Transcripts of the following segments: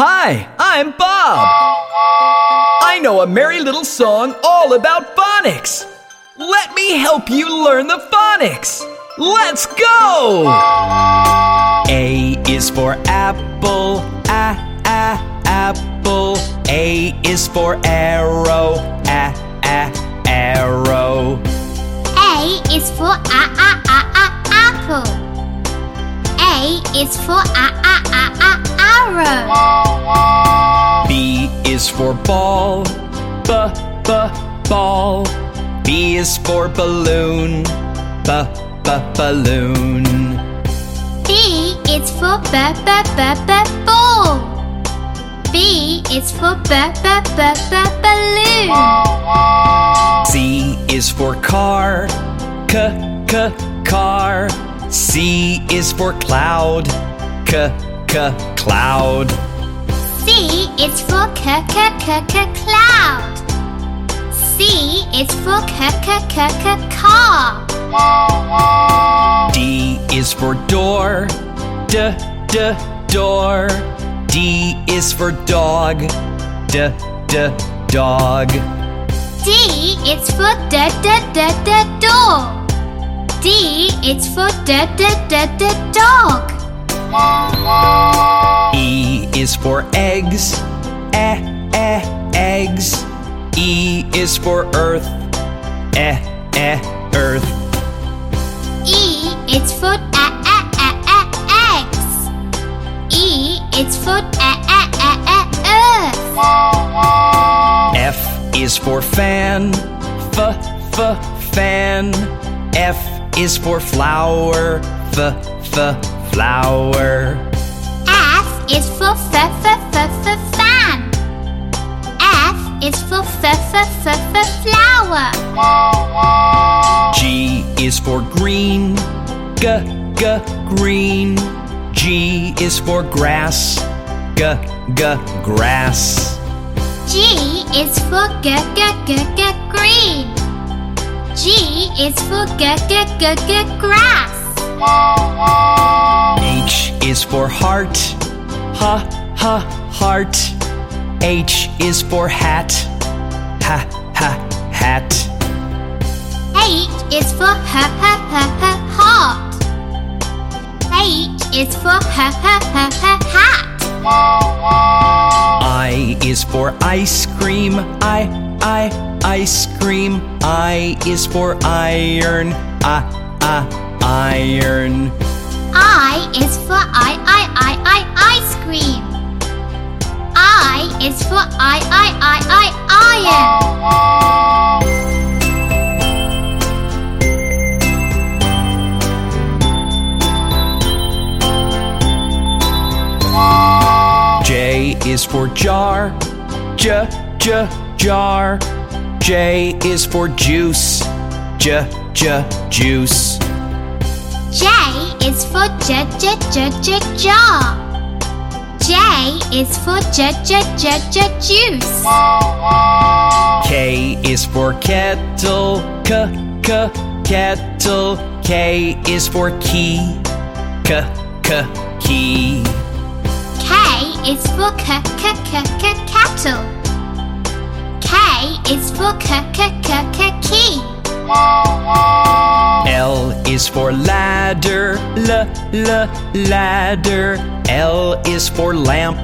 Hi, I'm Bob. I know a merry little song all about phonics. Let me help you learn the phonics. Let's go! A is for apple, a, a, apple. A is for arrow, a, a, arrow. A is for a a a a apple. A is for a a a a arrow. B is for ball, b, b, ball. B is for balloon, b, b, balloon. B is for b b b b ball. B is for b b b b balloon. C is for car, c, c, car. C is for cloud, c, c, cloud. C is for c c c c cloud. C is for c c c c car. D is for door, d, d, door. D is for dog, d, d, dog. D is for d d d d dog. D is for d d d d dog. E is for eggs, eh, eh, eggs. E is for earth, eh, eh, earth. E is for a a a a eggs. E is for a a a a earth. F is for fan, f, f, fan. F is for flower, f, f, flower. F is for f f f f fan. F is for f f f f flower. G is for green, g, g, green. G is for grass, g, g, grass. G is for g g g g green. G is for g g g g grass. H is for heart, ha, ha, heart. H is for hat, ha, ha, hat. H is for h h h h heart. H is for h h h h hat. I is for ice cream, I, I, ice cream. I is for iron, I, I, iron. I is for I I I I ice cream. I is for I I I I iron. J is for jar, j, j, jar. J is for juice, j, j, juice. J is for j j j j jar. J is for j j j j juice. K is for kettle, k, k, kettle. K is for key, k, k, key. K is for k k k k kettle. K is for k k k k key. L is for ladder, l, l, ladder. L is for lamp,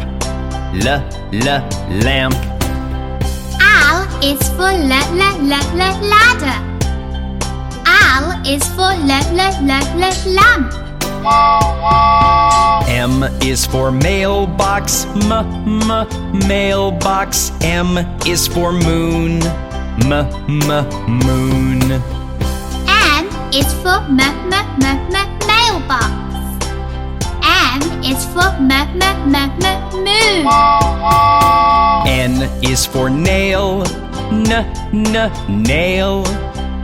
l, l, lamp. L is for l l l l ladder. L is for l l l l lamp. M is for mailbox, m, m, mailbox. M is for moon, m, m, moon. M is for m m m m mailbox. M is for m m m m moon. N is for nail, n, n, nail.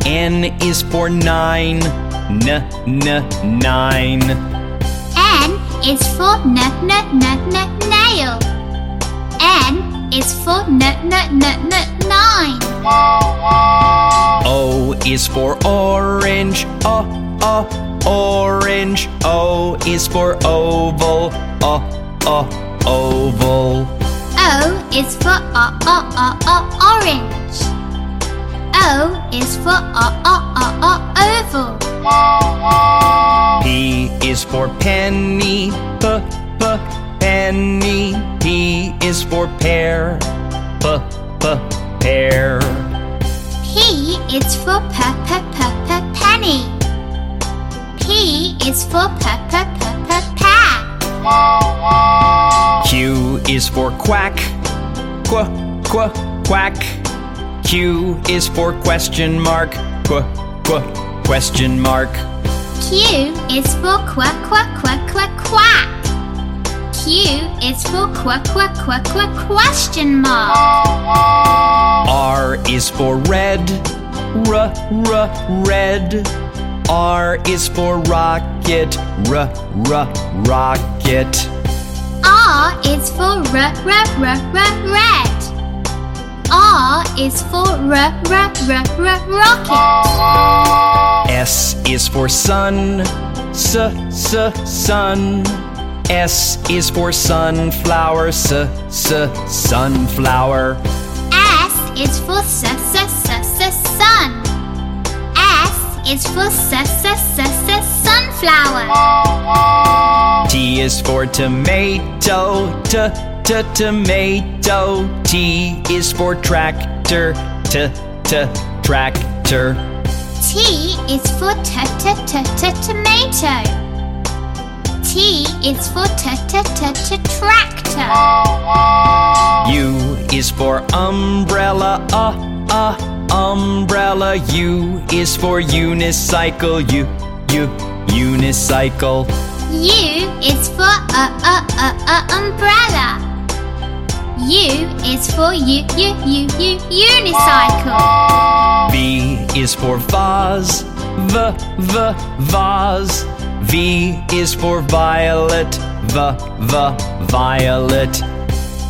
N is for nine, n, n, nine. N is for n n n n nail. Is for n n n n nine. O is for orange, o, o, orange. O is for oval, o, o, oval. O is for o o o o orange. O is for o o o o oval. P is for penny. P p penny. P is for pear. P p pear. P is for p p p p penny. P is for p p p p. Q is for quack. Qu qu quack. Q is for question mark. Qu qu question mark. Q is for quack quack quack quack quack. Q is for quack quack quack quack question mark. R is for red. R r red. R is for rocket. R r rocket. R is for r r r r red. R is for r r r r rocket. S is for sun. S s sun. S is for sunflower. S s sunflower. S is for s s s s sun. S is for s s s s sunflower. T is for tomato. T t tomato. T is for tractor. T t tractor. T is for t t t t tomato. T is for t t t t tractor. U is for umbrella. Uh uh umbrella. U is for unicycle. U u unicycle. U is for a a a a umbrella. U is for u u u u unicycle. V is for vase. V v vase. V is for violet. V v violet.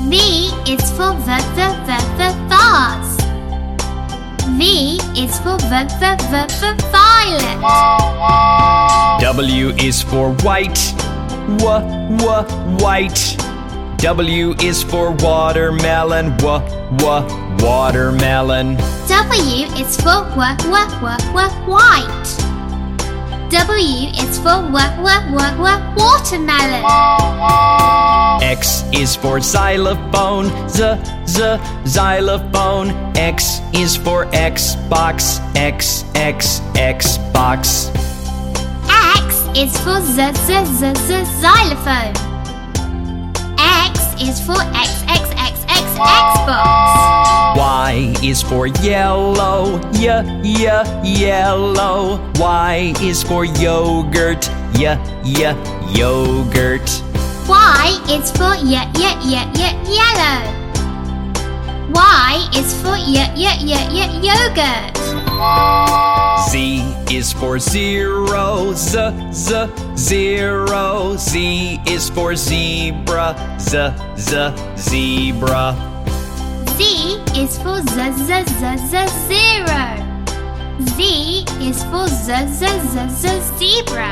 V is for v v v v vase. V is for v v v v violet. W is for white. W w white. W is for watermelon. W w watermelon. W is for w w w w white. W is for w w w w watermelon. X is for xylophone. Z z xylophone. X is for Xbox. X x Xbox. X is for z z z z xylophone. X is for x x x x Xbox. Y is for yellow. Y y yellow. Y is for yogurt. Y y yogurt. Y is for y y y y yellow. Y is for y y y y yogurt. Z is for zero. Z z zero. Z is for zebra. Z z zebra. Z is for z z z z zero. Z is for z z z z zebra.